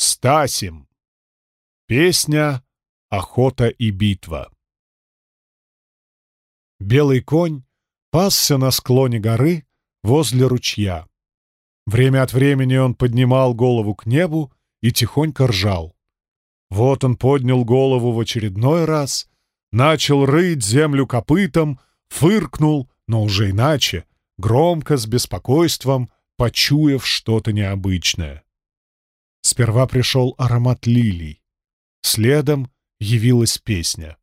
Стасим. Песня «Охота и битва». Белый конь пасся на склоне горы возле ручья. Время от времени он поднимал голову к небу и тихонько ржал. Вот он поднял голову в очередной раз, начал рыть землю копытом, фыркнул, но уже иначе, громко, с беспокойством, почуяв что-то необычное. Сперва пришел аромат лилий, следом явилась песня.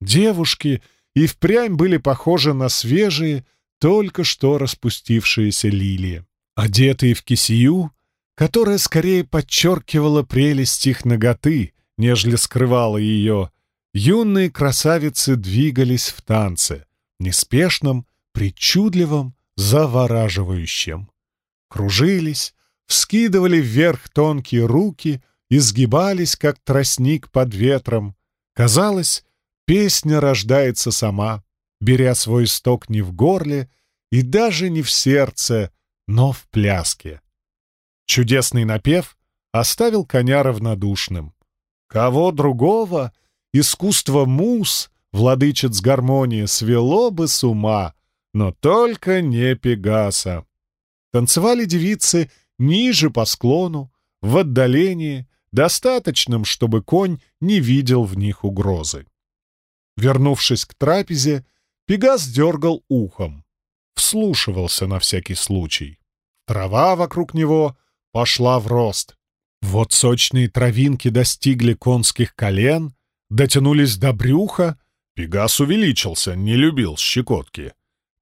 Девушки и впрямь были похожи на свежие, только что распустившиеся лилии, одетые в кисию, которая скорее подчеркивала прелесть их ноготы, нежели скрывала ее, юные красавицы двигались в танце, неспешном, причудливом, завораживающем. Кружились, вскидывали вверх тонкие руки, изгибались, как тростник под ветром. Казалось, песня рождается сама, беря свой исток не в горле и даже не в сердце, но в пляске. Чудесный напев оставил коня равнодушным. Кого другого искусство мус, владычиц гармонии, свело бы с ума, но только не Пегаса. Танцевали девицы ниже по склону, в отдалении, достаточном, чтобы конь не видел в них угрозы. Вернувшись к трапезе, Пегас дергал ухом, вслушивался на всякий случай. Трава вокруг него — пошла в рост. Вот сочные травинки достигли конских колен, дотянулись до брюха. Пегас увеличился, не любил щекотки.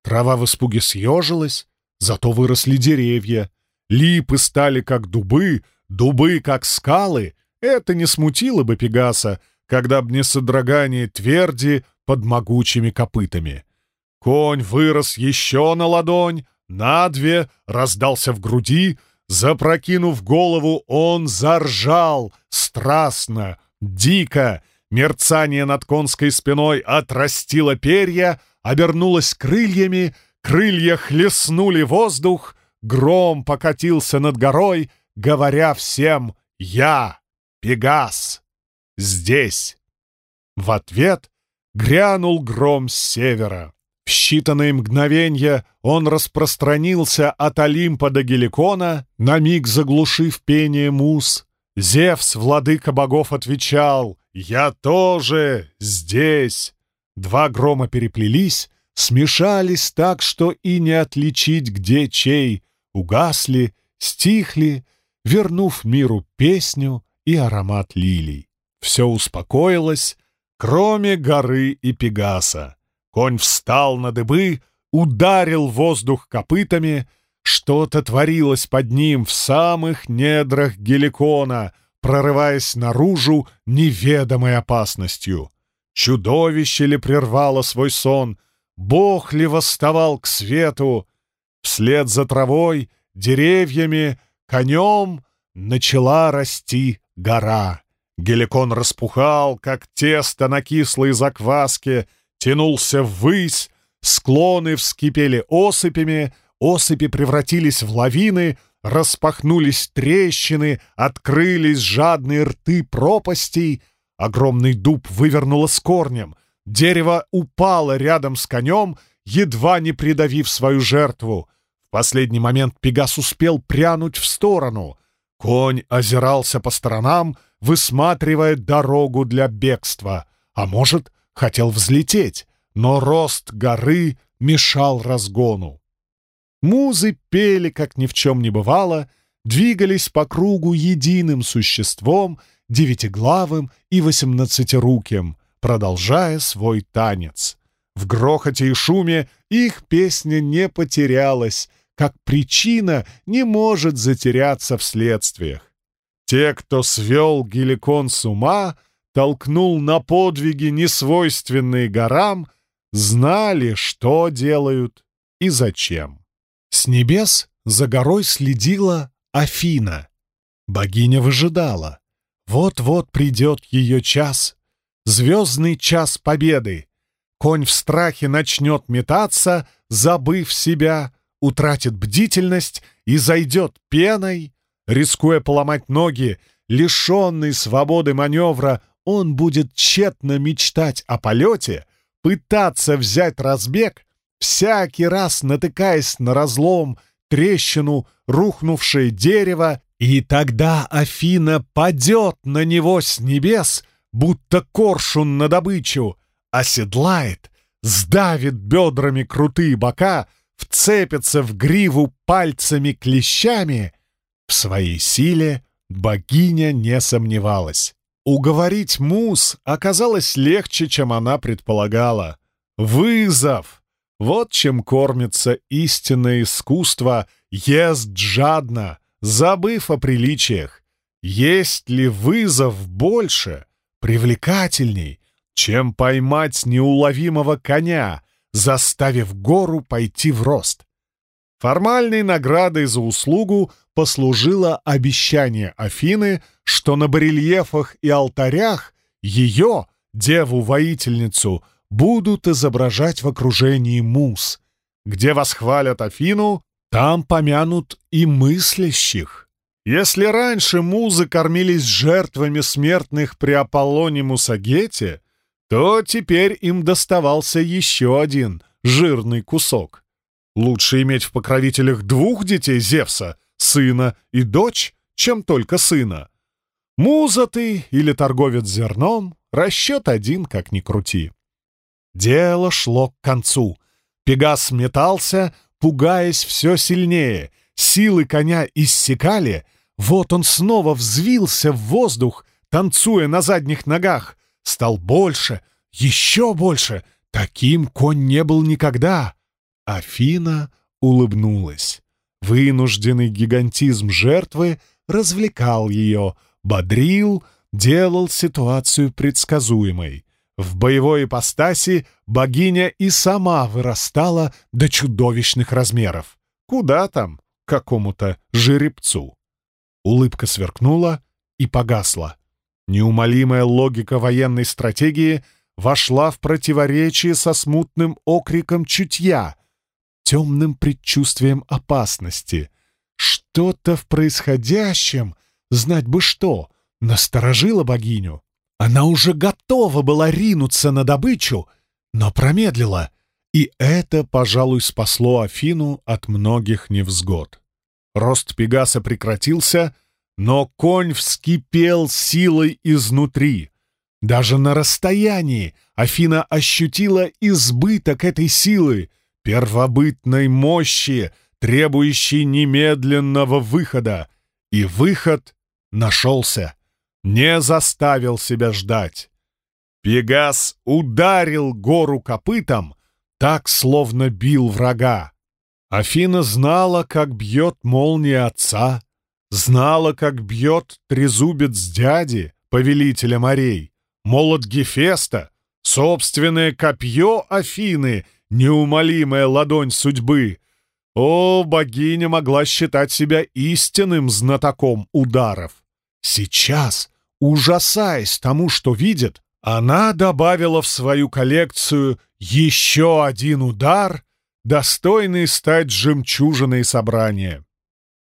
Трава в испуге съежилась, зато выросли деревья. Липы стали как дубы, дубы как скалы. Это не смутило бы Пегаса, когда б не содрогание тверди под могучими копытами. Конь вырос еще на ладонь, на две, раздался в груди, Запрокинув голову, он заржал, страстно, дико. Мерцание над конской спиной отрастило перья, обернулось крыльями, крылья хлестнули воздух, гром покатился над горой, говоря всем «Я, Пегас, здесь». В ответ грянул гром с севера. В считанные мгновенья он распространился от Олимпа до Геликона, на миг заглушив пение мус. Зевс, владыка богов, отвечал «Я тоже здесь!» Два грома переплелись, смешались так, что и не отличить, где чей, угасли, стихли, вернув миру песню и аромат лилий. Все успокоилось, кроме горы и Пегаса. Конь встал на дыбы, ударил воздух копытами. Что-то творилось под ним в самых недрах геликона, прорываясь наружу неведомой опасностью. Чудовище ли прервало свой сон? Бог ли восставал к свету? Вслед за травой, деревьями, конем начала расти гора. Геликон распухал, как тесто на кислой закваске, тянулся ввысь, склоны вскипели осыпями, осыпи превратились в лавины, распахнулись трещины, открылись жадные рты пропастей, огромный дуб вывернуло с корнем, дерево упало рядом с конем, едва не придавив свою жертву. В последний момент Пегас успел прянуть в сторону. Конь озирался по сторонам, высматривая дорогу для бегства. А может, хотел взлететь, но рост горы мешал разгону. Музы пели, как ни в чем не бывало, двигались по кругу единым существом, девятиглавым и восемнадцатируким, продолжая свой танец. В грохоте и шуме их песня не потерялась, как причина не может затеряться в следствиях. Те, кто свел Геликон с ума, толкнул на подвиги, несвойственные горам, знали, что делают и зачем. С небес за горой следила Афина. Богиня выжидала. Вот-вот придет ее час, звездный час победы. Конь в страхе начнет метаться, забыв себя, утратит бдительность и зайдет пеной. рискуя поломать ноги, лишенный свободы маневра, он будет тщетно мечтать о полете, пытаться взять разбег, всякий раз натыкаясь на разлом, трещину, рухнувшее дерево, и тогда Афина падет на него с небес, будто коршун на добычу, оседлает, сдавит бедрами крутые бока, вцепится в гриву пальцами-клещами. В своей силе богиня не сомневалась. Уговорить Мус оказалось легче, чем она предполагала. Вызов! Вот чем кормится истинное искусство, ест жадно, забыв о приличиях. Есть ли вызов больше, привлекательней, чем поймать неуловимого коня, заставив гору пойти в рост? Формальной наградой за услугу послужило обещание Афины, что на барельефах и алтарях ее, деву-воительницу, будут изображать в окружении мус. Где восхвалят Афину, там помянут и мыслящих. Если раньше музы кормились жертвами смертных при Аполлоне Мусагете, то теперь им доставался еще один жирный кусок. Лучше иметь в покровителях двух детей Зевса, сына и дочь, чем только сына. Муза ты или торговец зерном, расчет один, как ни крути. Дело шло к концу. Пегас метался, пугаясь все сильнее. Силы коня иссякали. Вот он снова взвился в воздух, танцуя на задних ногах. Стал больше, еще больше. Таким конь не был никогда. Афина улыбнулась. Вынужденный гигантизм жертвы развлекал ее, бодрил, делал ситуацию предсказуемой. В боевой ипостаси богиня и сама вырастала до чудовищных размеров. Куда там какому-то жеребцу? Улыбка сверкнула и погасла. Неумолимая логика военной стратегии вошла в противоречие со смутным окриком чутья, темным предчувствием опасности. Что-то в происходящем, знать бы что, насторожило богиню. Она уже готова была ринуться на добычу, но промедлила, и это, пожалуй, спасло Афину от многих невзгод. Рост Пегаса прекратился, но конь вскипел силой изнутри. Даже на расстоянии Афина ощутила избыток этой силы, первобытной мощи, требующей немедленного выхода, и выход нашелся не заставил себя ждать. Пегас ударил гору копытом, так, словно бил врага. Афина знала, как бьет молния отца, знала, как бьет трезубец дяди, повелителя морей, молот Гефеста, собственное копье Афины, неумолимая ладонь судьбы. О, богиня могла считать себя истинным знатоком ударов. Сейчас, ужасаясь тому, что видит, она добавила в свою коллекцию еще один удар, достойный стать жемчужиной собрания.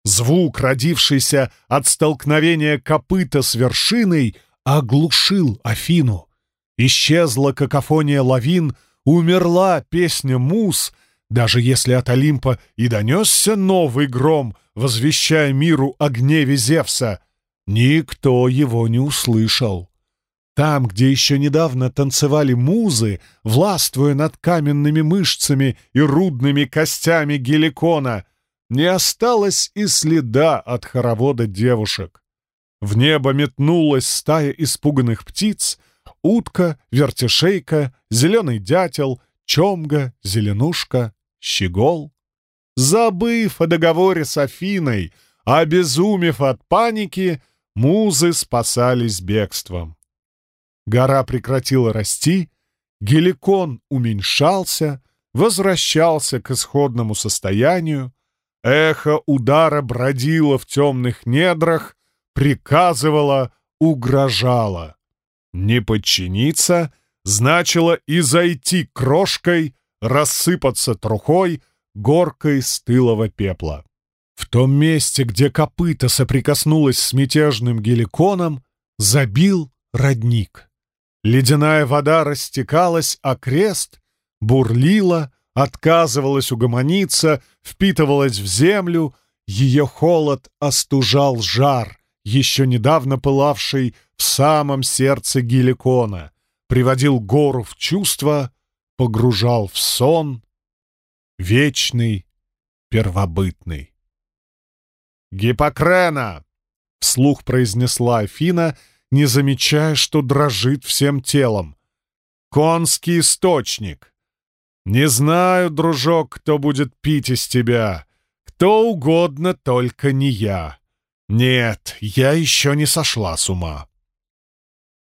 Звук, родившийся от столкновения копыта с вершиной, оглушил Афину. Исчезла какофония лавин, умерла песня мус, даже если от Олимпа и донесся новый гром, возвещая миру о гневе Зевса, Никто его не услышал. Там, где еще недавно танцевали музы, властвуя над каменными мышцами и рудными костями геликона, не осталось и следа от хоровода девушек. В небо метнулась стая испуганных птиц, утка, вертишейка, зеленый дятел, чомга, зеленушка, щегол. Забыв о договоре с Афиной, обезумев от паники, Музы спасались бегством. Гора прекратила расти, геликон уменьшался, возвращался к исходному состоянию, эхо удара бродило в темных недрах, приказывало, угрожало. Не подчиниться значило и зайти крошкой, рассыпаться трухой, горкой стылого пепла. В том месте, где копыта соприкоснулась с мятежным геликоном, забил родник. Ледяная вода растекалась, а крест бурлила, отказывалась угомониться, впитывалась в землю, ее холод остужал жар, еще недавно пылавший в самом сердце геликона, приводил гору в чувство, погружал в сон, вечный, первобытный. «Гиппокрена!» — вслух произнесла Афина, не замечая, что дрожит всем телом. «Конский источник! Не знаю, дружок, кто будет пить из тебя. Кто угодно, только не я. Нет, я еще не сошла с ума».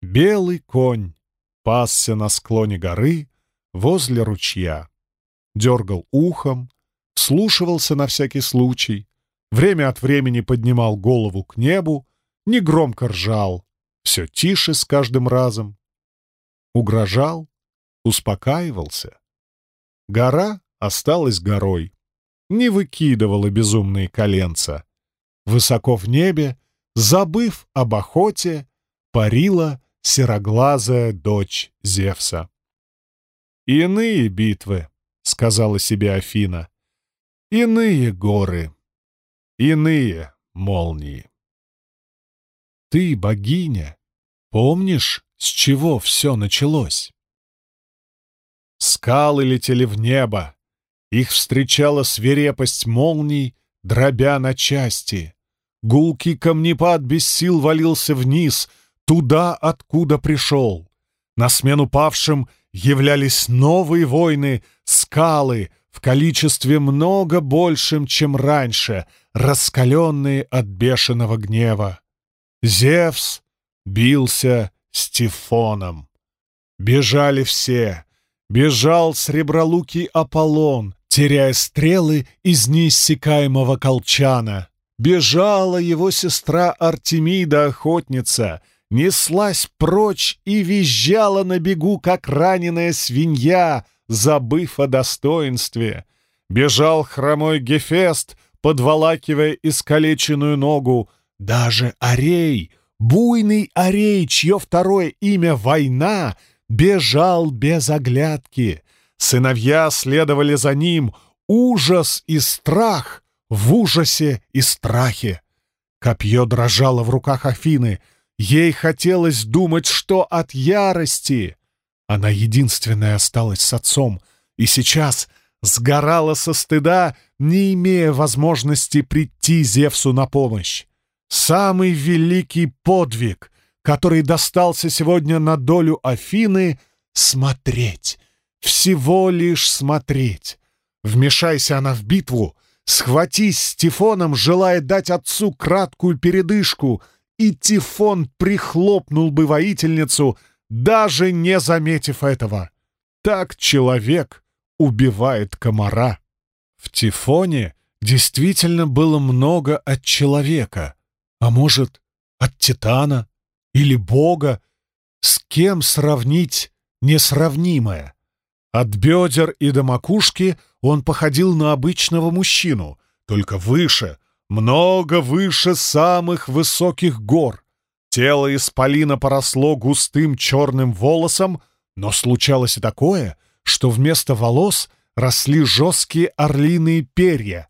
Белый конь пасся на склоне горы возле ручья. Дергал ухом, слушивался на всякий случай, время от времени поднимал голову к небу, негромко ржал, все тише с каждым разом. Угрожал, успокаивался. Гора осталась горой, не выкидывала безумные коленца. Высоко в небе, забыв об охоте, парила сероглазая дочь Зевса. «Иные битвы», — сказала себе Афина, — «иные горы, иные молнии». «Ты, богиня, помнишь, с чего все началось?» Скалы летели в небо, их встречала свирепость молний, дробя на части. Гулкий камнепад без сил валился вниз, туда, откуда пришел. На смену павшим являлись новые войны, скалы, в количестве много большим, чем раньше, раскаленные от бешеного гнева. Зевс бился с Тифоном. Бежали все. Бежал сребролукий Аполлон, теряя стрелы из неиссякаемого колчана. Бежала его сестра Артемида-охотница, неслась прочь и визжала на бегу, как раненая свинья, забыв о достоинстве. Бежал хромой Гефест, подволакивая искалеченную ногу. Даже Арей, буйный Арей, чье второе имя — Война, бежал без оглядки. Сыновья следовали за ним, ужас и страх в ужасе и страхе. Копье дрожало в руках Афины — Ей хотелось думать, что от ярости. Она единственная осталась с отцом, и сейчас сгорала со стыда, не имея возможности прийти Зевсу на помощь. Самый великий подвиг, который достался сегодня на долю Афины — смотреть, всего лишь смотреть. Вмешайся она в битву, схватись с Тифоном, желая дать отцу краткую передышку, и Тифон прихлопнул бы воительницу, даже не заметив этого. Так человек убивает комара. В Тифоне действительно было много от человека, а может, от Титана или Бога, с кем сравнить несравнимое. От бедер и до макушки он походил на обычного мужчину, только выше, много выше самых высоких гор. Тело исполина поросло густым черным волосом, но случалось и такое, что вместо волос росли жесткие орлиные перья.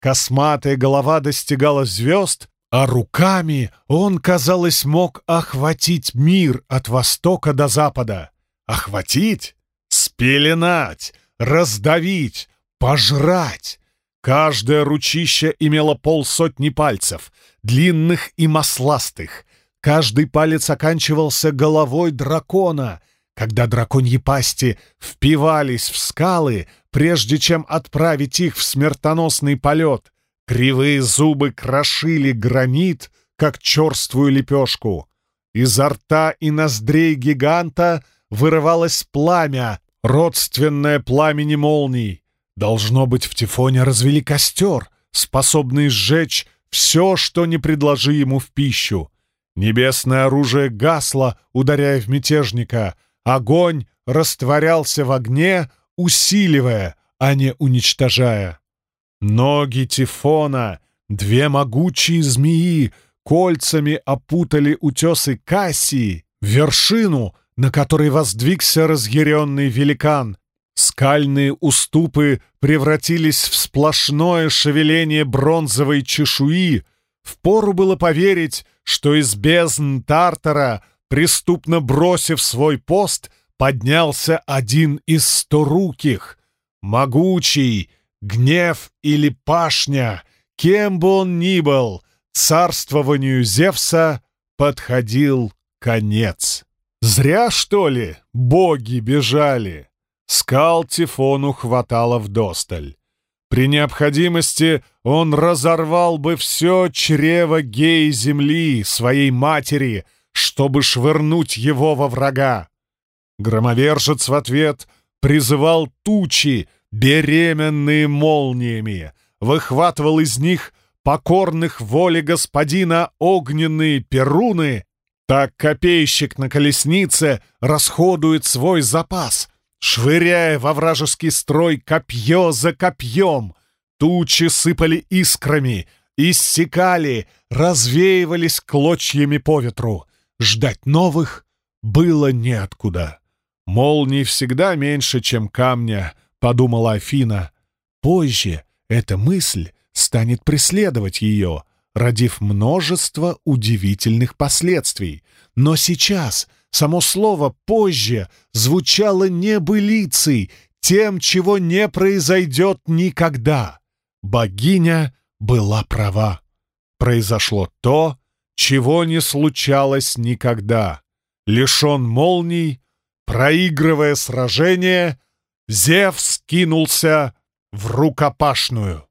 Косматая голова достигала звезд, а руками он, казалось, мог охватить мир от востока до запада. Охватить? Спеленать, раздавить, пожрать. Каждое ручище имело полсотни пальцев, длинных и масластых. Каждый палец оканчивался головой дракона. Когда драконьи пасти впивались в скалы, прежде чем отправить их в смертоносный полет, кривые зубы крошили гранит, как черствую лепешку. Изо рта и ноздрей гиганта вырывалось пламя, родственное пламени молний. Должно быть, в Тифоне развели костер, способный сжечь все, что не предложи ему в пищу. Небесное оружие гасло, ударяя в мятежника. Огонь растворялся в огне, усиливая, а не уничтожая. Ноги Тифона две могучие змеи кольцами опутали утесы Кассии, вершину, на которой воздвигся разъяренный великан. Скальные уступы превратились в сплошное шевеление бронзовой чешуи. Впору было поверить, что из бездн Тартара, преступно бросив свой пост, поднялся один из сторуких, могучий, гнев или пашня, кем бы он ни был, царствованию Зевса подходил конец. Зря, что ли, боги бежали? Скал Тифону хватало вдосталь. При необходимости он разорвал бы все чрево геи земли, своей матери, чтобы швырнуть его во врага. Громовержец в ответ призывал тучи, беременные молниями, выхватывал из них покорных воле господина огненные перуны, так копейщик на колеснице расходует свой запас, швыряя во вражеский строй копье за копьем. Тучи сыпали искрами, иссекали, развеивались клочьями по ветру. Ждать новых было неоткуда. «Молний всегда меньше, чем камня», — подумала Афина. Позже эта мысль станет преследовать ее, родив множество удивительных последствий. Но сейчас само слово «позже» звучало небылицей, тем, чего не произойдет никогда. Богиня была права. Произошло то, чего не случалось никогда. Лишен молний, проигрывая сражение, Зевс кинулся в рукопашную.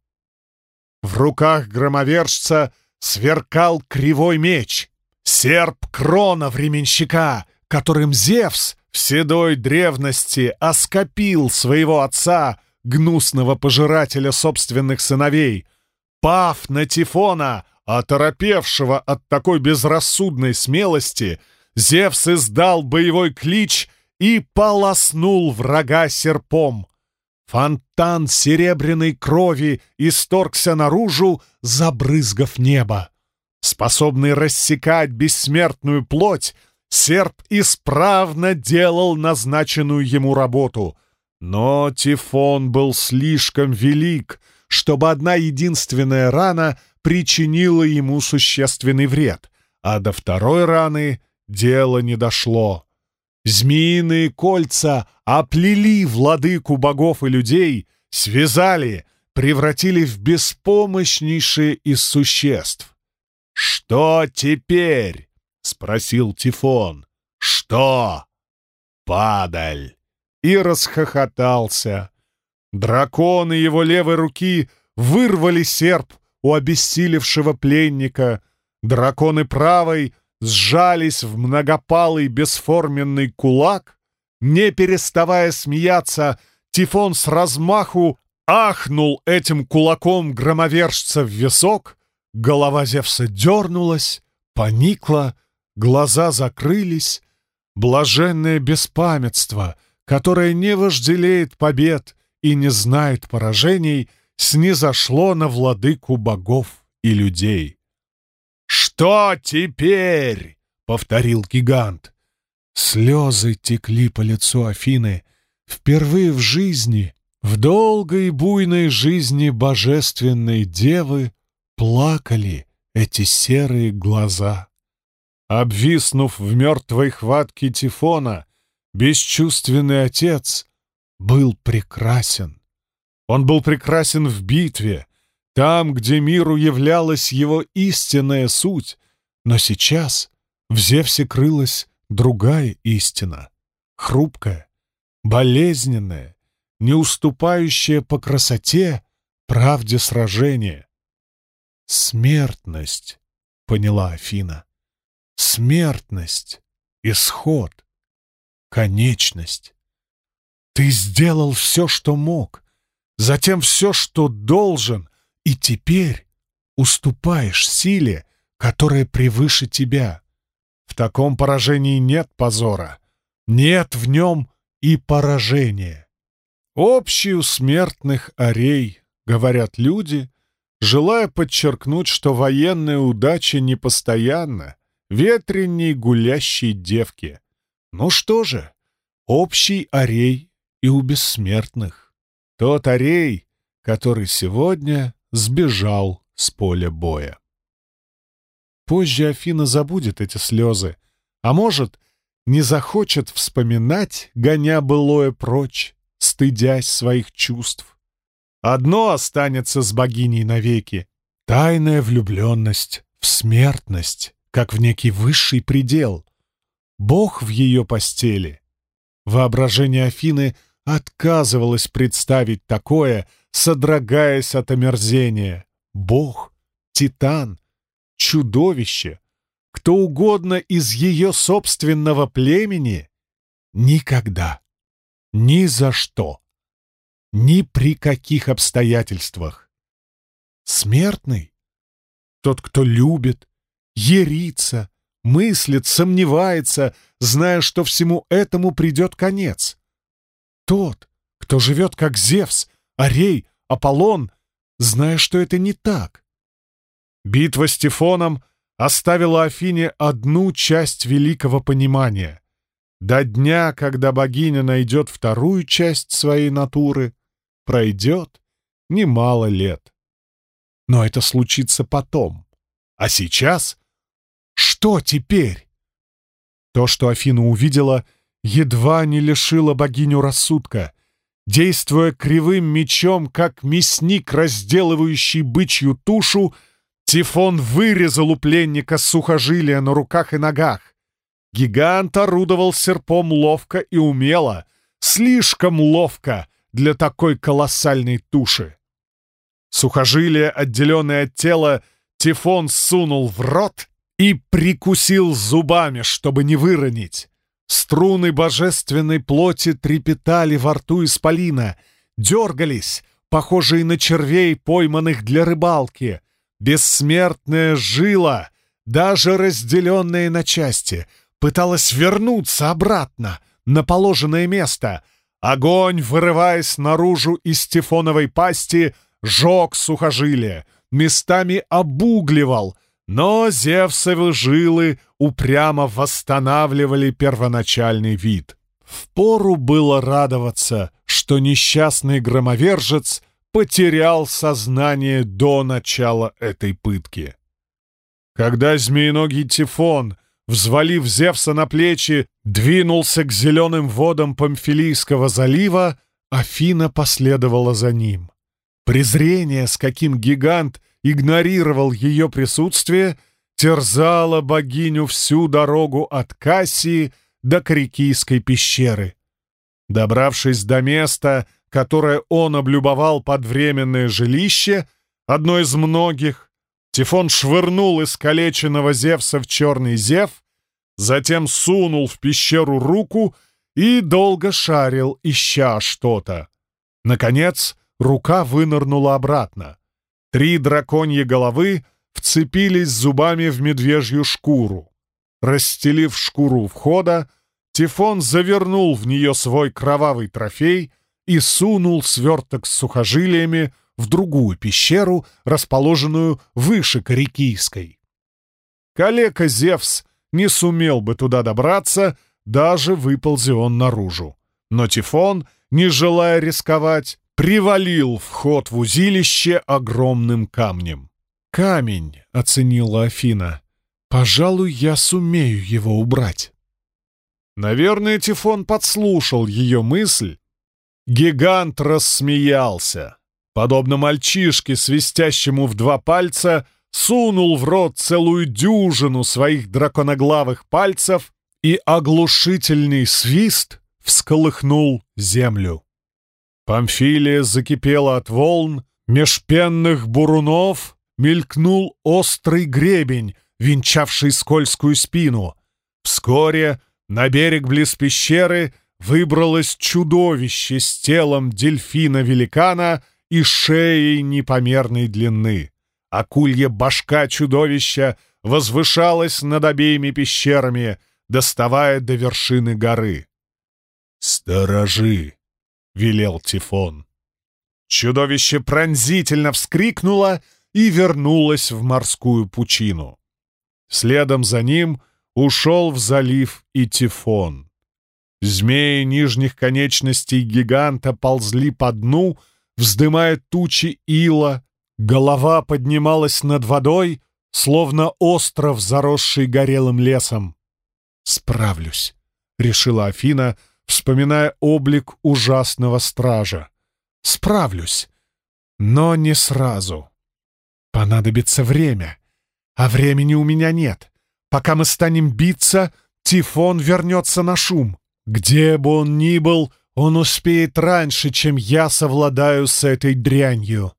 В руках громовержца сверкал кривой меч, серп крона временщика, которым Зевс в седой древности оскопил своего отца, гнусного пожирателя собственных сыновей. Пав на Тифона, оторопевшего от такой безрассудной смелости, Зевс издал боевой клич и полоснул врага серпом. Фонтан серебряной крови исторгся наружу, забрызгав небо. Способный рассекать бессмертную плоть, серп исправно делал назначенную ему работу. Но Тифон был слишком велик, чтобы одна единственная рана причинила ему существенный вред, а до второй раны дело не дошло. Змеиные кольца оплели владыку богов и людей, связали, превратили в беспомощнейшие из существ. «Что теперь?» — спросил Тифон. «Что?» «Падаль!» И расхохотался. Драконы его левой руки вырвали серп у обессилевшего пленника. Драконы правой сжались в многопалый бесформенный кулак, не переставая смеяться, Тифон с размаху ахнул этим кулаком громовержца в висок, голова Зевса дернулась, поникла, глаза закрылись, блаженное беспамятство, которое не вожделеет побед и не знает поражений, снизошло на владыку богов и людей. «Что теперь?» — повторил гигант. Слезы текли по лицу Афины. Впервые в жизни, в долгой буйной жизни божественной девы, плакали эти серые глаза. Обвиснув в мертвой хватке Тифона, бесчувственный отец был прекрасен. Он был прекрасен в битве, там, где миру являлась его истинная суть, но сейчас в Зевсе крылась другая истина, хрупкая, болезненная, не уступающая по красоте правде сражения. «Смертность», — поняла Афина, — «смертность, исход, конечность. Ты сделал все, что мог, затем все, что должен, и теперь уступаешь силе, которая превыше тебя. В таком поражении нет позора, нет в нем и поражения. Общий у смертных орей, говорят люди, желая подчеркнуть, что военная удача непостоянна, ветренней гулящей девки. Ну что же, общий арей и у бессмертных. Тот арей, который сегодня сбежал с поля боя. Позже Афина забудет эти слезы, а может, не захочет вспоминать, гоня былое прочь, стыдясь своих чувств. Одно останется с богиней навеки — тайная влюбленность в смертность, как в некий высший предел. Бог в ее постели. Воображение Афины отказывалось представить такое, содрогаясь от омерзения. Бог, Титан, чудовище, кто угодно из ее собственного племени — никогда, ни за что, ни при каких обстоятельствах. Смертный — тот, кто любит, ерится, мыслит, сомневается, зная, что всему этому придет конец. Тот, кто живет как Зевс, Арей, Аполлон, зная, что это не так. Битва с Тифоном оставила Афине одну часть великого понимания. До дня, когда богиня найдет вторую часть своей натуры, пройдет немало лет. Но это случится потом. А сейчас? Что теперь? То, что Афина увидела, едва не лишило богиню рассудка. Действуя кривым мечом, как мясник, разделывающий бычью тушу, Тифон вырезал у пленника сухожилия на руках и ногах. Гигант орудовал серпом ловко и умело, слишком ловко для такой колоссальной туши. Сухожилие, отделенное от тела, Тифон сунул в рот и прикусил зубами, чтобы не выронить. Струны божественной плоти трепетали во рту исполина, дергались, похожие на червей, пойманных для рыбалки — Бессмертная жила, даже разделенная на части, пыталась вернуться обратно на положенное место. Огонь, вырываясь наружу из тефоновой пасти, жег сухожилие, местами обугливал, но Зевсовы жилы упрямо восстанавливали первоначальный вид. Впору было радоваться, что несчастный громовержец — потерял сознание до начала этой пытки. Когда змеиногий Тифон, взвалив Зевса на плечи, двинулся к зеленым водам Памфилийского залива, Афина последовала за ним. Презрение, с каким гигант игнорировал ее присутствие, терзало богиню всю дорогу от Кассии до Крикийской пещеры. Добравшись до места, которое он облюбовал под временное жилище, одно из многих, Тифон швырнул искалеченного Зевса в черный зев, затем сунул в пещеру руку и долго шарил, ища что-то. Наконец, рука вынырнула обратно. Три драконьи головы вцепились зубами в медвежью шкуру. Расстелив шкуру входа, Тифон завернул в нее свой кровавый трофей — и сунул сверток с сухожилиями в другую пещеру, расположенную выше Корикийской. Калека Зевс не сумел бы туда добраться, даже выползи он наружу. Но Тифон, не желая рисковать, привалил вход в узилище огромным камнем. «Камень», — оценила Афина, — «пожалуй, я сумею его убрать». Наверное, Тифон подслушал ее мысль Гигант рассмеялся. Подобно мальчишке, свистящему в два пальца, сунул в рот целую дюжину своих драконоглавых пальцев и оглушительный свист всколыхнул землю. Памфилия закипела от волн, меж пенных бурунов мелькнул острый гребень, венчавший скользкую спину. Вскоре на берег близ пещеры выбралось чудовище с телом дельфина-великана и шеей непомерной длины. Акулья башка чудовища возвышалась над обеими пещерами, доставая до вершины горы. «Сторожи!» — велел Тифон. Чудовище пронзительно вскрикнуло и вернулась в морскую пучину. Следом за ним ушел в залив и Тифон. Змеи нижних конечностей гиганта ползли по дну, вздымая тучи ила, голова поднималась над водой, словно остров, заросший горелым лесом. «Справлюсь», — решила Афина, вспоминая облик ужасного стража. «Справлюсь, но не сразу. Понадобится время, а времени у меня нет. Пока мы станем биться, Тифон вернется на шум. Где бы он ни был, он успеет раньше, чем я совладаю с этой дрянью».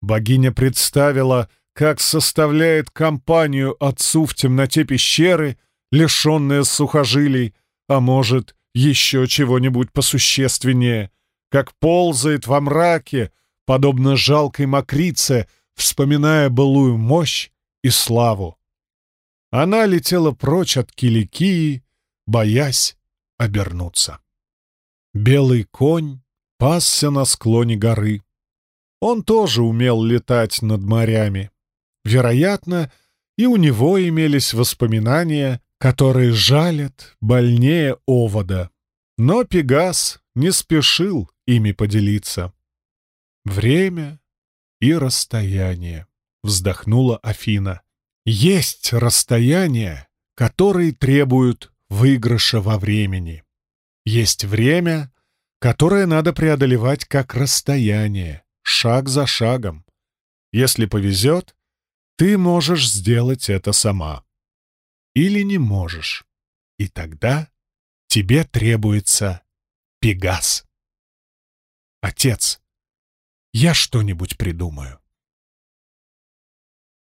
Богиня представила, как составляет компанию отцу в темноте пещеры, лишенная сухожилий, а может, еще чего-нибудь посущественнее, как ползает во мраке, подобно жалкой мокрице, вспоминая былую мощь и славу. Она летела прочь от Киликии, боясь обернуться. Белый конь пасся на склоне горы. Он тоже умел летать над морями. Вероятно, и у него имелись воспоминания, которые жалят больнее овода. Но Пегас не спешил ими поделиться. «Время и расстояние», — вздохнула Афина. «Есть расстояния, которые требуют выигрыша во времени. Есть время, которое надо преодолевать как расстояние, шаг за шагом. Если повезет, ты можешь сделать это сама. Или не можешь. И тогда тебе требуется Пегас. Отец, я что-нибудь придумаю.